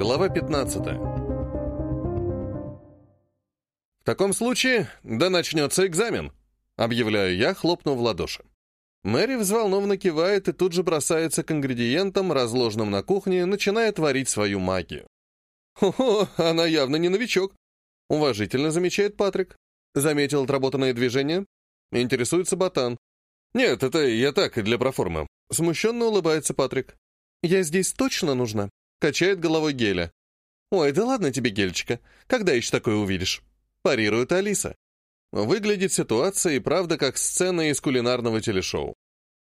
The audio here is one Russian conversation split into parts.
Глава 15. В таком случае, да начнется экзамен, объявляю я, хлопнув в ладоши. Мэри взволнованно кивает и тут же бросается к ингредиентам, разложенным на кухне, начиная творить свою магию. «Хо-хо, она явно не новичок», — уважительно замечает Патрик. Заметил отработанное движение. Интересуется ботан. «Нет, это я так, для проформы». Смущенно улыбается Патрик. «Я здесь точно нужна?» Качает головой Геля. «Ой, да ладно тебе, Гельчика. Когда еще такое увидишь?» Парирует Алиса. Выглядит ситуация и правда как сцена из кулинарного телешоу.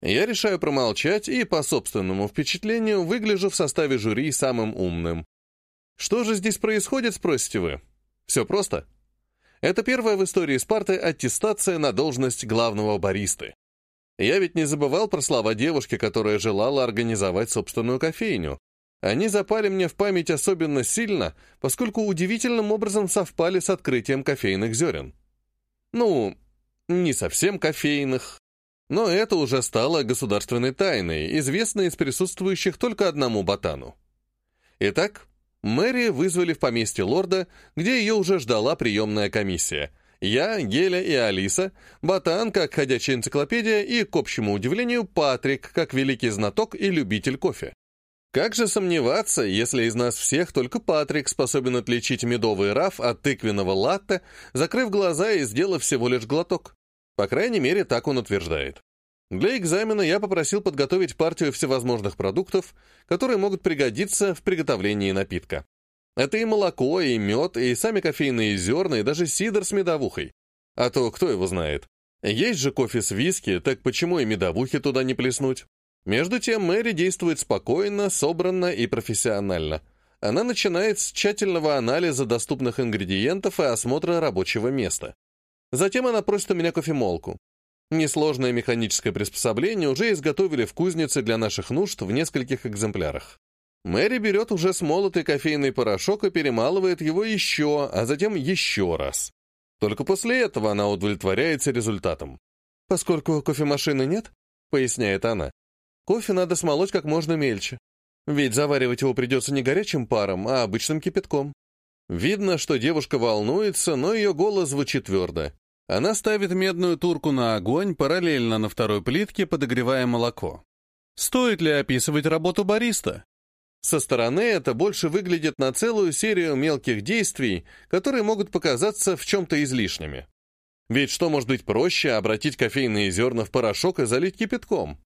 Я решаю промолчать и, по собственному впечатлению, выгляжу в составе жюри самым умным. Что же здесь происходит, спросите вы? Все просто. Это первая в истории Спарты аттестация на должность главного баристы. Я ведь не забывал про слова девушки, которая желала организовать собственную кофейню. Они запали мне в память особенно сильно, поскольку удивительным образом совпали с открытием кофейных зерен. Ну, не совсем кофейных, но это уже стало государственной тайной, известной из присутствующих только одному ботану. Итак, Мэри вызвали в поместье лорда, где ее уже ждала приемная комиссия. Я, Геля и Алиса, ботан как ходячая энциклопедия и, к общему удивлению, Патрик как великий знаток и любитель кофе. Как же сомневаться, если из нас всех только Патрик способен отличить медовый раф от тыквенного латте, закрыв глаза и сделав всего лишь глоток? По крайней мере, так он утверждает. Для экзамена я попросил подготовить партию всевозможных продуктов, которые могут пригодиться в приготовлении напитка. Это и молоко, и мед, и сами кофейные зерна, и даже сидр с медовухой. А то кто его знает. Есть же кофе с виски, так почему и медовухи туда не плеснуть? Между тем Мэри действует спокойно, собранно и профессионально. Она начинает с тщательного анализа доступных ингредиентов и осмотра рабочего места. Затем она просит у меня кофемолку. Несложное механическое приспособление уже изготовили в кузнице для наших нужд в нескольких экземплярах. Мэри берет уже смолотый кофейный порошок и перемалывает его еще, а затем еще раз. Только после этого она удовлетворяется результатом. «Поскольку кофемашины нет», — поясняет она, Кофе надо смолоть как можно мельче. Ведь заваривать его придется не горячим паром, а обычным кипятком. Видно, что девушка волнуется, но ее голос звучит твердо. Она ставит медную турку на огонь, параллельно на второй плитке подогревая молоко. Стоит ли описывать работу бариста? Со стороны это больше выглядит на целую серию мелких действий, которые могут показаться в чем-то излишними. Ведь что может быть проще обратить кофейные зерна в порошок и залить кипятком?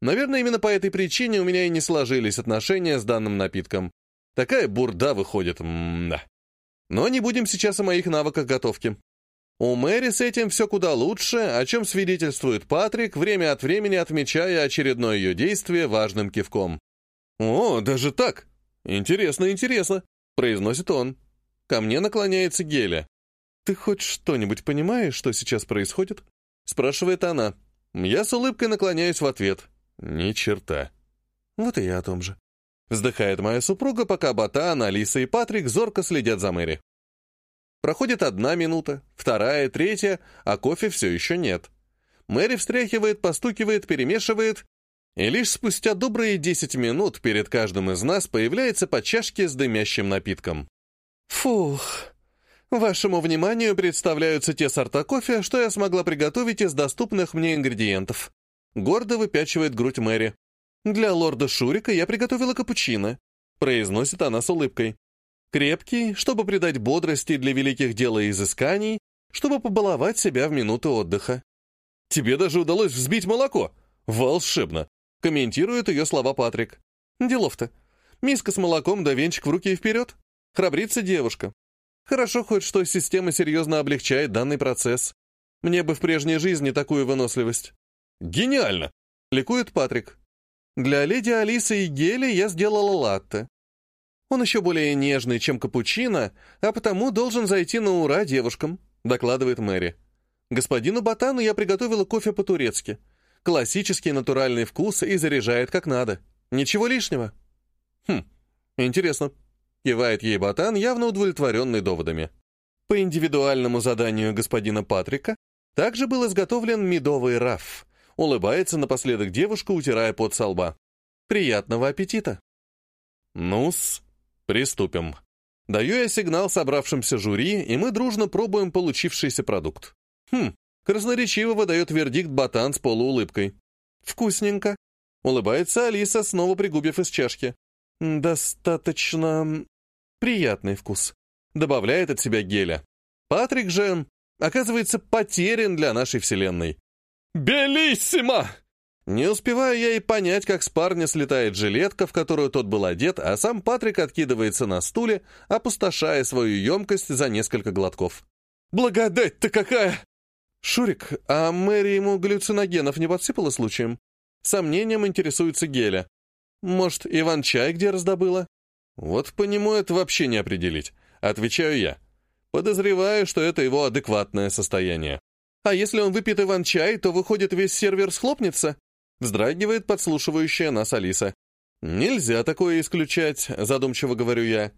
Наверное, именно по этой причине у меня и не сложились отношения с данным напитком. Такая бурда выходит, м-да. Но не будем сейчас о моих навыках готовки. У Мэри с этим все куда лучше, о чем свидетельствует Патрик, время от времени отмечая очередное ее действие важным кивком. «О, даже так? Интересно, интересно», — произносит он. Ко мне наклоняется Геля. «Ты хоть что-нибудь понимаешь, что сейчас происходит?» — спрашивает она. Я с улыбкой наклоняюсь в ответ. Ни черта. Вот и я о том же. Вздыхает моя супруга, пока Ботан, Алиса и Патрик зорко следят за Мэри. Проходит одна минута, вторая, третья, а кофе все еще нет. Мэри встряхивает, постукивает, перемешивает, и лишь спустя добрые десять минут перед каждым из нас появляется по чашке с дымящим напитком. Фух. Вашему вниманию представляются те сорта кофе, что я смогла приготовить из доступных мне ингредиентов. Гордо выпячивает грудь Мэри. «Для лорда Шурика я приготовила капучино», — произносит она с улыбкой. «Крепкий, чтобы придать бодрости для великих дел и изысканий, чтобы побаловать себя в минуты отдыха». «Тебе даже удалось взбить молоко! Волшебно!» — комментирует ее слова Патрик. «Делов-то. Миска с молоком да венчик в руки и вперед. Храбрится девушка. Хорошо хоть, что система серьезно облегчает данный процесс. Мне бы в прежней жизни такую выносливость. Гениально! Ликует Патрик. Для леди Алисы и Гели я сделала латте. Он еще более нежный, чем капучино, а потому должен зайти на ура девушкам, докладывает Мэри. Господину Ботану я приготовила кофе по-турецки. Классический натуральный вкус и заряжает как надо. Ничего лишнего. Хм, интересно. Кивает ей Ботан, явно удовлетворенный доводами. По индивидуальному заданию господина Патрика также был изготовлен медовый раф, Улыбается напоследок девушка, утирая пот со лба. «Приятного аппетита!» «Ну-с, Приступим. Даю я сигнал собравшимся жюри, и мы дружно пробуем получившийся продукт. Хм, красноречиво выдает вердикт ботан с полуулыбкой. Вкусненько. Улыбается Алиса, снова пригубив из чашки. Достаточно приятный вкус. Добавляет от себя геля. Патрик же, оказывается, потерян для нашей вселенной. «Белиссимо!» Не успеваю я и понять, как с парня слетает жилетка, в которую тот был одет, а сам Патрик откидывается на стуле, опустошая свою емкость за несколько глотков. «Благодать-то какая!» «Шурик, а Мэри ему галлюциногенов не подсыпала случаем?» Сомнением интересуется Геля. «Может, Иван-чай где раздобыла?» «Вот по нему это вообще не определить», — отвечаю я. Подозреваю, что это его адекватное состояние. А если он выпьет Иван-чай, то, выходит, весь сервер схлопнется? Вздрагивает подслушивающая нас Алиса. «Нельзя такое исключать», — задумчиво говорю я.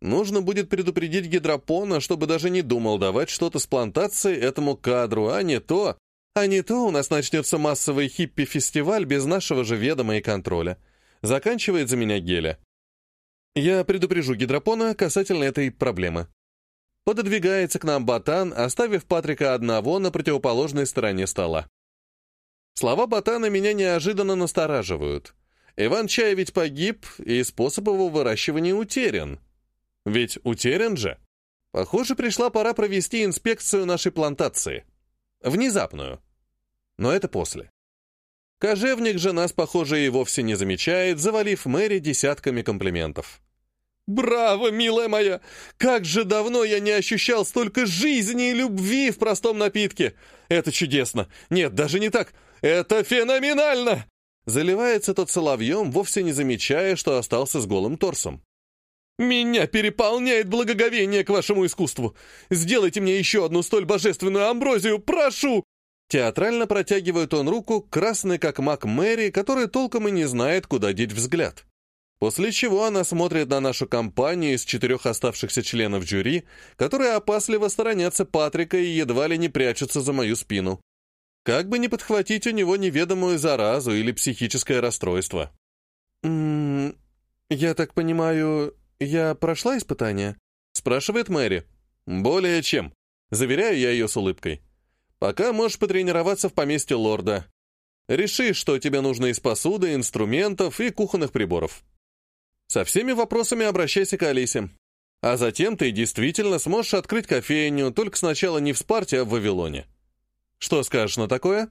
«Нужно будет предупредить гидропона, чтобы даже не думал давать что-то с плантацией этому кадру, а не то... А не то у нас начнется массовый хиппи-фестиваль без нашего же ведома и контроля». Заканчивает за меня Геля. Я предупрежу гидропона касательно этой проблемы. Пододвигается к нам ботан, оставив Патрика одного на противоположной стороне стола. Слова Ботана меня неожиданно настораживают. Иван-чай ведь погиб, и способ его выращивания утерян. Ведь утерян же. Похоже, пришла пора провести инспекцию нашей плантации. Внезапную. Но это после. Кожевник же нас, похоже, и вовсе не замечает, завалив Мэри десятками комплиментов. «Браво, милая моя! Как же давно я не ощущал столько жизни и любви в простом напитке! Это чудесно! Нет, даже не так! Это феноменально!» Заливается тот соловьем, вовсе не замечая, что остался с голым торсом. «Меня переполняет благоговение к вашему искусству! Сделайте мне еще одну столь божественную амброзию, прошу!» Театрально протягивает он руку, красный как мак Мэри, который толком и не знает, куда деть взгляд. После чего она смотрит на нашу компанию из четырех оставшихся членов жюри, которые опасливо сторонятся Патрика и едва ли не прячутся за мою спину. Как бы не подхватить у него неведомую заразу или психическое расстройство. «М -м, «Я так понимаю, я прошла испытание?» — спрашивает Мэри. «Более чем», — заверяю я ее с улыбкой. «Пока можешь потренироваться в поместье лорда. Реши, что тебе нужно из посуды, инструментов и кухонных приборов. Со всеми вопросами обращайся к Алисе. А затем ты действительно сможешь открыть кофейню, только сначала не в Спарте, а в Вавилоне. Что скажешь на такое?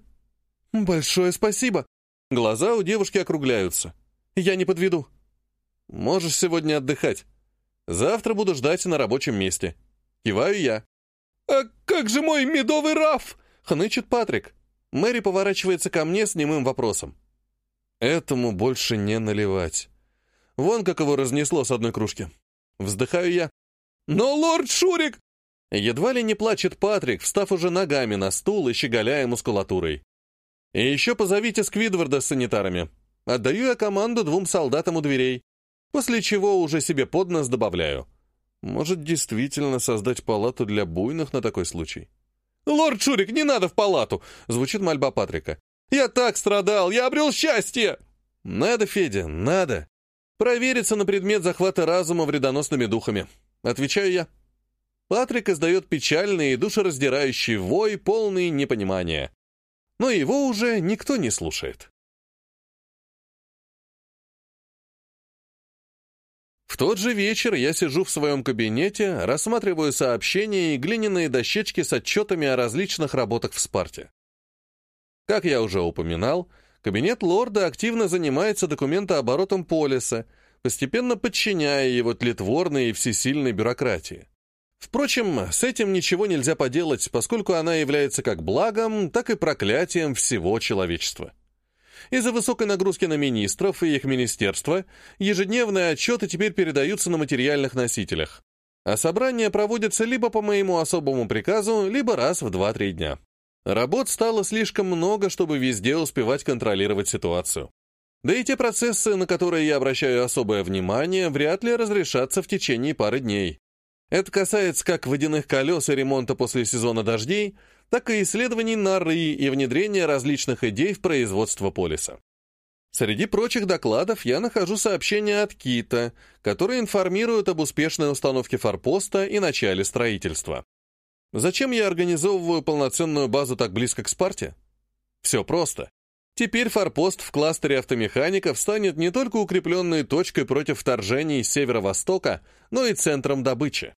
Большое спасибо. Глаза у девушки округляются. Я не подведу. Можешь сегодня отдыхать. Завтра буду ждать на рабочем месте. Киваю я. «А как же мой медовый раф?» — хнычет Патрик. Мэри поворачивается ко мне с немым вопросом. «Этому больше не наливать. Вон как его разнесло с одной кружки. Вздыхаю я. «Но лорд Шурик!» Едва ли не плачет Патрик, встав уже ногами на стул и щеголяя мускулатурой. И еще позовите Сквидварда с санитарами. Отдаю я команду двум солдатам у дверей, после чего уже себе под нос добавляю. Может, действительно создать палату для буйных на такой случай? «Лорд Шурик, не надо в палату!» — звучит мольба Патрика. «Я так страдал! Я обрел счастье!» «Надо, Федя, надо!» «Провериться на предмет захвата разума вредоносными духами», — отвечаю я. Патрик издает печальный и душераздирающий вой, полный непонимания. Но его уже никто не слушает. В тот же вечер я сижу в своем кабинете, рассматриваю сообщения и глиняные дощечки с отчетами о различных работах в Спарте. Как я уже упоминал, кабинет лорда активно занимается документооборотом полиса, постепенно подчиняя его тлетворной и всесильной бюрократии. Впрочем, с этим ничего нельзя поделать, поскольку она является как благом, так и проклятием всего человечества. Из-за высокой нагрузки на министров и их министерства ежедневные отчеты теперь передаются на материальных носителях, а собрания проводятся либо по моему особому приказу, либо раз в 2-3 дня. Работ стало слишком много, чтобы везде успевать контролировать ситуацию. Да и те процессы, на которые я обращаю особое внимание, вряд ли разрешатся в течение пары дней. Это касается как водяных колес и ремонта после сезона дождей, так и исследований норы и внедрения различных идей в производство полиса. Среди прочих докладов я нахожу сообщение от Кита, которое информирует об успешной установке форпоста и начале строительства. Зачем я организовываю полноценную базу так близко к Спарте? Все просто. Теперь форпост в кластере автомехаников станет не только укрепленной точкой против вторжений с северо-востока, но и центром добычи.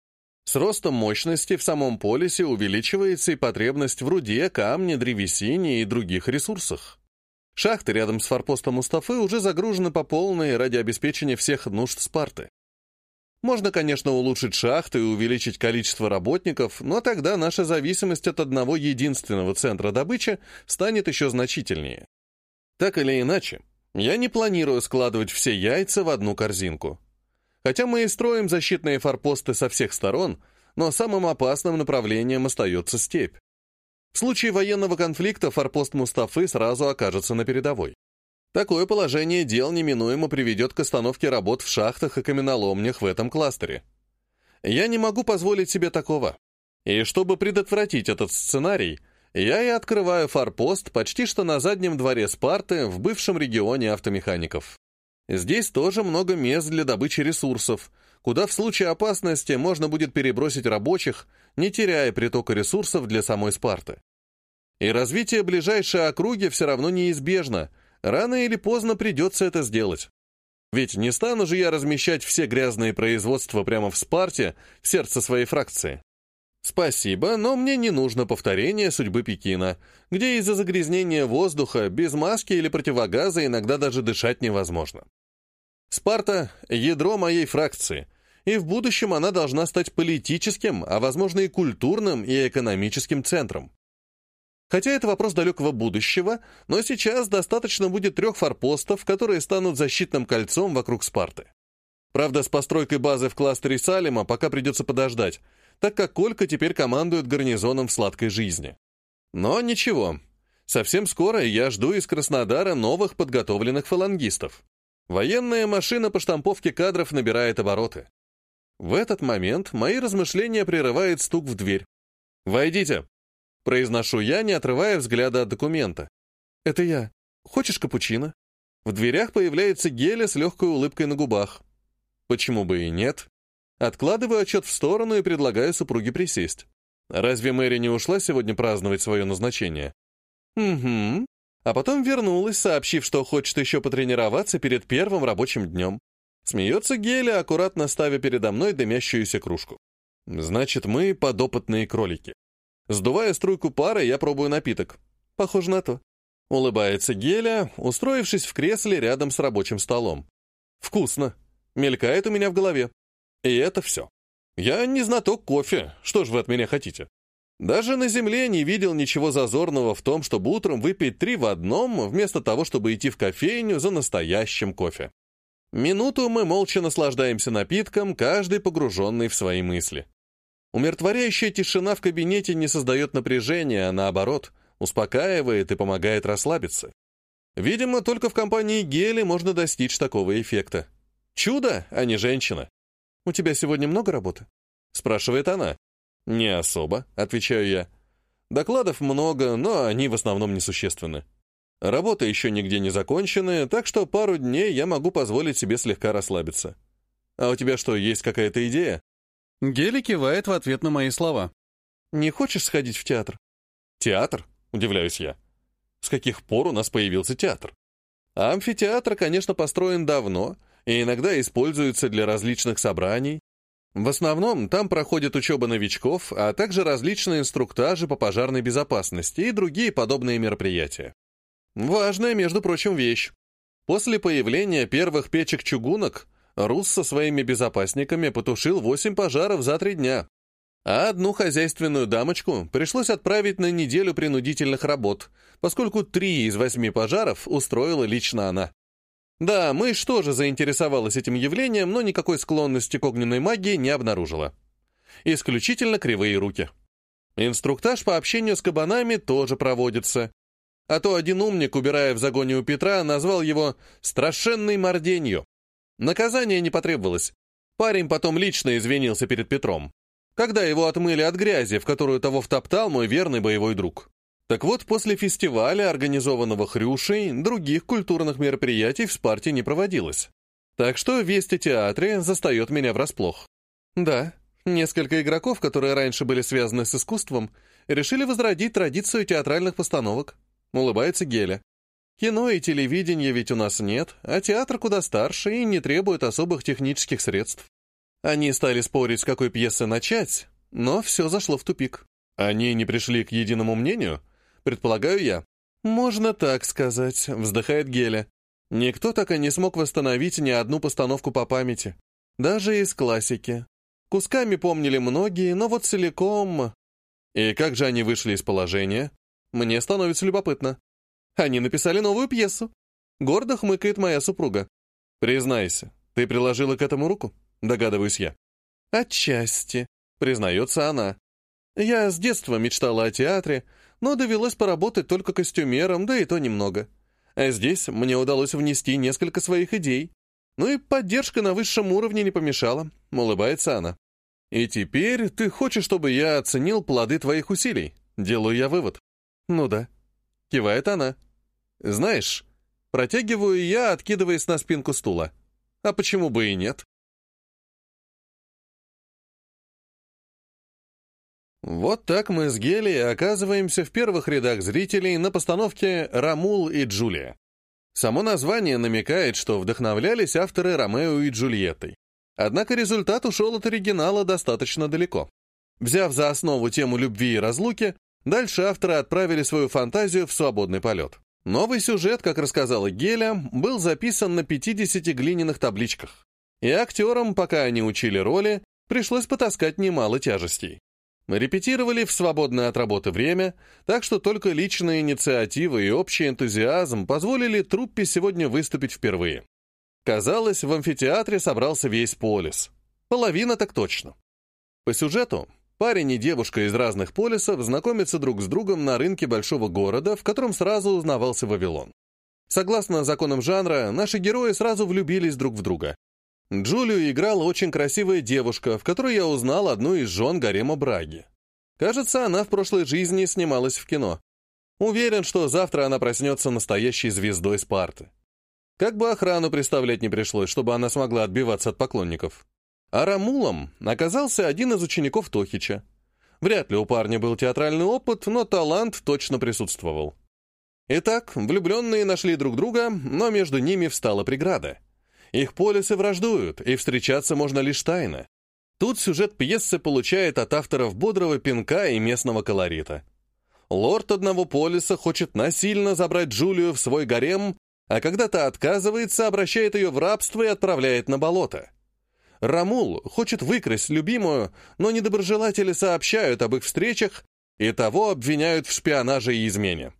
С ростом мощности в самом полисе увеличивается и потребность в руде, камне, древесине и других ресурсах. Шахты рядом с форпостом Мустафы уже загружены по полной ради обеспечения всех нужд Спарты. Можно, конечно, улучшить шахты и увеличить количество работников, но тогда наша зависимость от одного единственного центра добычи станет еще значительнее. Так или иначе, я не планирую складывать все яйца в одну корзинку. Хотя мы и строим защитные форпосты со всех сторон, но самым опасным направлением остается степь. В случае военного конфликта форпост Мустафы сразу окажется на передовой. Такое положение дел неминуемо приведет к остановке работ в шахтах и каменоломнях в этом кластере. Я не могу позволить себе такого. И чтобы предотвратить этот сценарий, я и открываю форпост почти что на заднем дворе Спарты в бывшем регионе автомехаников. Здесь тоже много мест для добычи ресурсов, куда в случае опасности можно будет перебросить рабочих, не теряя притока ресурсов для самой Спарты. И развитие ближайшей округи все равно неизбежно, рано или поздно придется это сделать. Ведь не стану же я размещать все грязные производства прямо в Спарте, в сердце своей фракции. Спасибо, но мне не нужно повторение судьбы Пекина, где из-за загрязнения воздуха без маски или противогаза иногда даже дышать невозможно. Спарта — ядро моей фракции, и в будущем она должна стать политическим, а возможно и культурным и экономическим центром. Хотя это вопрос далекого будущего, но сейчас достаточно будет трех форпостов, которые станут защитным кольцом вокруг Спарты. Правда, с постройкой базы в кластере Салима пока придется подождать, так как Колька теперь командует гарнизоном в сладкой жизни. Но ничего, совсем скоро я жду из Краснодара новых подготовленных фалангистов. Военная машина по штамповке кадров набирает обороты. В этот момент мои размышления прерывает стук в дверь. «Войдите!» Произношу я, не отрывая взгляда от документа. «Это я. Хочешь капучино?» В дверях появляется Геля с легкой улыбкой на губах. Почему бы и нет? Откладываю отчет в сторону и предлагаю супруге присесть. Разве Мэри не ушла сегодня праздновать свое назначение? Угу. А потом вернулась, сообщив, что хочет еще потренироваться перед первым рабочим днем. Смеется Геля, аккуратно ставя передо мной дымящуюся кружку. Значит, мы подопытные кролики. Сдувая струйку пара, я пробую напиток. Похоже на то. Улыбается Геля, устроившись в кресле рядом с рабочим столом. Вкусно. Мелькает у меня в голове. И это все. Я не знаток кофе. Что ж вы от меня хотите? Даже на земле не видел ничего зазорного в том, чтобы утром выпить три в одном, вместо того, чтобы идти в кофейню за настоящим кофе. Минуту мы молча наслаждаемся напитком, каждый погруженный в свои мысли. Умиротворяющая тишина в кабинете не создает напряжения, а наоборот, успокаивает и помогает расслабиться. Видимо, только в компании Гели можно достичь такого эффекта. Чудо, а не женщина. «У тебя сегодня много работы?» — спрашивает она. «Не особо», — отвечаю я. «Докладов много, но они в основном несущественны. Работа еще нигде не закончена, так что пару дней я могу позволить себе слегка расслабиться. А у тебя что, есть какая-то идея?» Гели кивает в ответ на мои слова. «Не хочешь сходить в театр?» «Театр?» — удивляюсь я. «С каких пор у нас появился театр?» Амфитеатр, конечно, построен давно и иногда используется для различных собраний. В основном там проходит учеба новичков, а также различные инструктажи по пожарной безопасности и другие подобные мероприятия. Важная, между прочим, вещь. После появления первых печек-чугунок Рус со своими безопасниками потушил восемь пожаров за три дня. А одну хозяйственную дамочку пришлось отправить на неделю принудительных работ, поскольку три из восьми пожаров устроила лично она. Да, мышь тоже заинтересовалась этим явлением, но никакой склонности к огненной магии не обнаружила. Исключительно кривые руки. Инструктаж по общению с кабанами тоже проводится. А то один умник, убирая в загоне у Петра, назвал его «страшенной морденью». Наказание не потребовалось. Парень потом лично извинился перед Петром, когда его отмыли от грязи, в которую того втоптал мой верный боевой друг. Так вот, после фестиваля, организованного Хрюшей, других культурных мероприятий в Спарте не проводилось. Так что весть о театре застает меня врасплох. Да, несколько игроков, которые раньше были связаны с искусством, решили возродить традицию театральных постановок. Улыбается Геля. Кино и телевидения ведь у нас нет, а театр куда старше и не требует особых технических средств. Они стали спорить, с какой пьесы начать, но все зашло в тупик. Они не пришли к единому мнению, предполагаю я. «Можно так сказать», — вздыхает Геля. Никто так и не смог восстановить ни одну постановку по памяти. Даже из классики. Кусками помнили многие, но вот целиком... И как же они вышли из положения? Мне становится любопытно. Они написали новую пьесу. Гордо хмыкает моя супруга. Признайся, ты приложила к этому руку? Догадываюсь я. Отчасти, признается она. Я с детства мечтала о театре, но довелось поработать только костюмером, да и то немного. А здесь мне удалось внести несколько своих идей. Ну и поддержка на высшем уровне не помешала, улыбается она. И теперь ты хочешь, чтобы я оценил плоды твоих усилий? Делаю я вывод. Ну да. Кивает она. Знаешь, протягиваю я, откидываясь на спинку стула. А почему бы и нет? Вот так мы с Гели оказываемся в первых рядах зрителей на постановке «Рамул и Джулия». Само название намекает, что вдохновлялись авторы Ромео и Джульеттой. Однако результат ушел от оригинала достаточно далеко. Взяв за основу тему любви и разлуки, дальше авторы отправили свою фантазию в свободный полет. Новый сюжет, как рассказала Геля, был записан на 50 глиняных табличках. И актерам, пока они учили роли, пришлось потаскать немало тяжестей. Репетировали в свободное от работы время, так что только личная инициатива и общий энтузиазм позволили труппе сегодня выступить впервые. Казалось, в амфитеатре собрался весь полис. Половина так точно. По сюжету, парень и девушка из разных полисов знакомятся друг с другом на рынке большого города, в котором сразу узнавался Вавилон. Согласно законам жанра, наши герои сразу влюбились друг в друга, Джулию играла очень красивая девушка, в которой я узнал одну из жен гарема Браги. Кажется, она в прошлой жизни снималась в кино. Уверен, что завтра она проснется настоящей звездой Спарты. Как бы охрану представлять не пришлось, чтобы она смогла отбиваться от поклонников. А Рамулом оказался один из учеников Тохича. Вряд ли у парня был театральный опыт, но талант точно присутствовал. Итак, влюбленные нашли друг друга, но между ними встала преграда — их полисы враждуют, и встречаться можно лишь тайно. Тут сюжет пьесы получает от авторов бодрого пинка и местного колорита. Лорд одного полиса хочет насильно забрать Джулию в свой гарем, а когда та отказывается, обращает ее в рабство и отправляет на болото. Рамул хочет выкрасть любимую, но недоброжелатели сообщают об их встречах, и того обвиняют в шпионаже и измене.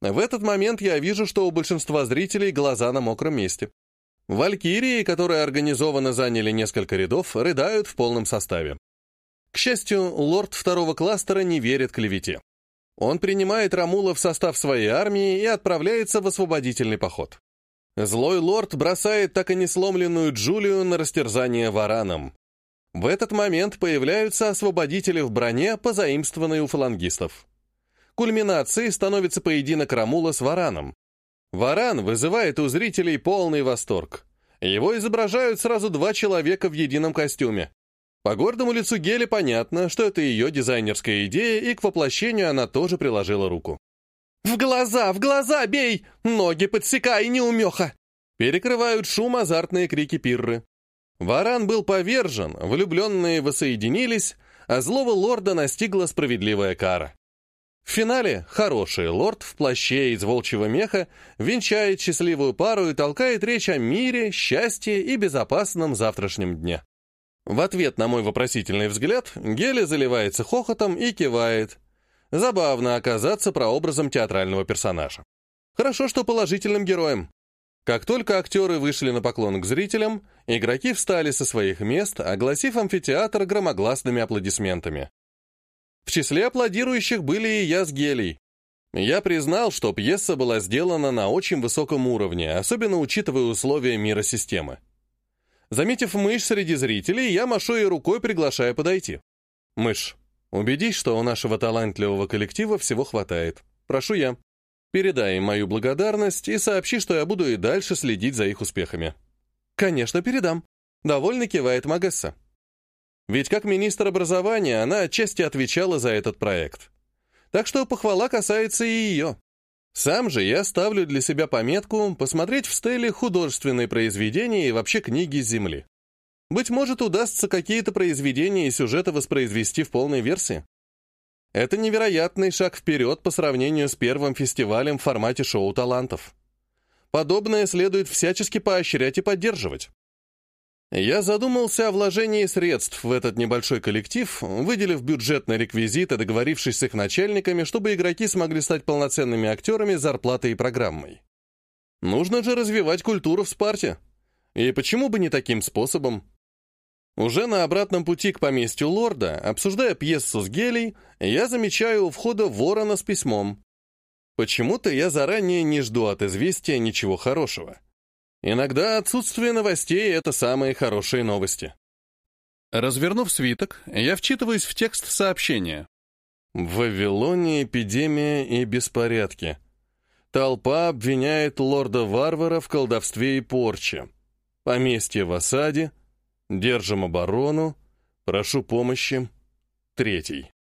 В этот момент я вижу, что у большинства зрителей глаза на мокром месте. Валькирии, которые организованно заняли несколько рядов, рыдают в полном составе. К счастью, лорд второго кластера не верит клевете. Он принимает Рамула в состав своей армии и отправляется в освободительный поход. Злой лорд бросает так и не сломленную Джулию на растерзание вараном. В этот момент появляются освободители в броне, позаимствованные у фалангистов. Кульминацией становится поединок Рамула с вараном. Варан вызывает у зрителей полный восторг. Его изображают сразу два человека в едином костюме. По гордому лицу Гели понятно, что это ее дизайнерская идея, и к воплощению она тоже приложила руку. «В глаза, в глаза бей! Ноги подсекай, неумеха!» Перекрывают шум азартные крики пирры. Варан был повержен, влюбленные воссоединились, а злого лорда настигла справедливая кара. В финале хороший лорд в плаще из волчьего меха венчает счастливую пару и толкает речь о мире, счастье и безопасном завтрашнем дне. В ответ на мой вопросительный взгляд Гели заливается хохотом и кивает. Забавно оказаться прообразом театрального персонажа. Хорошо, что положительным героем. Как только актеры вышли на поклон к зрителям, игроки встали со своих мест, огласив амфитеатр громогласными аплодисментами. В числе аплодирующих были и я с Гелей. Я признал, что пьеса была сделана на очень высоком уровне, особенно учитывая условия мира системы. Заметив мышь среди зрителей, я машу ей рукой, приглашая подойти. «Мышь, убедись, что у нашего талантливого коллектива всего хватает. прошу я. Передай им мою благодарность и сообщи, что я буду и дальше следить за их успехами». «Конечно, передам», — довольно кивает Магесса. Ведь как министр образования она отчасти отвечала за этот проект. Так что похвала касается и ее. Сам же я ставлю для себя пометку посмотреть в стеле художественные произведения и вообще книги Земли. Быть может, удастся какие-то произведения и сюжеты воспроизвести в полной версии. Это невероятный шаг вперед по сравнению с первым фестивалем в формате шоу талантов. Подобное следует всячески поощрять и поддерживать. Я задумался о вложении средств в этот небольшой коллектив, выделив бюджетный реквизит и договорившись с их начальниками, чтобы игроки смогли стать полноценными актерами зарплатой и программой. Нужно же развивать культуру в Спарте. И почему бы не таким способом? Уже на обратном пути к поместью лорда, обсуждая пьесу с Гелей, я замечаю у входа ворона с письмом. Почему-то я заранее не жду от известия ничего хорошего. Иногда отсутствие новостей — это самые хорошие новости. Развернув свиток, я вчитываюсь в текст сообщения. В Вавилоне эпидемия и беспорядки. Толпа обвиняет лорда-варвара в колдовстве и порче. Поместье в осаде. Держим оборону. Прошу помощи. Третий.